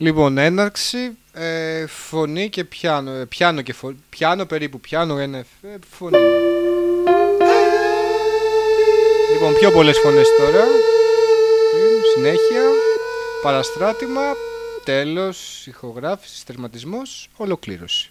Λοιπόν, έναρξη, ε, φωνή και πιάνο. Ε, πιάνο και φωνή. Πιάνο περίπου, πιάνο, ένα, ε, φωνή. Λοιπόν, πιο πολλές φωνές τώρα. Συνέχεια. Παραστράτημα. Τέλος. Ηχογράφηση. Τερματισμός. Ολοκλήρωση.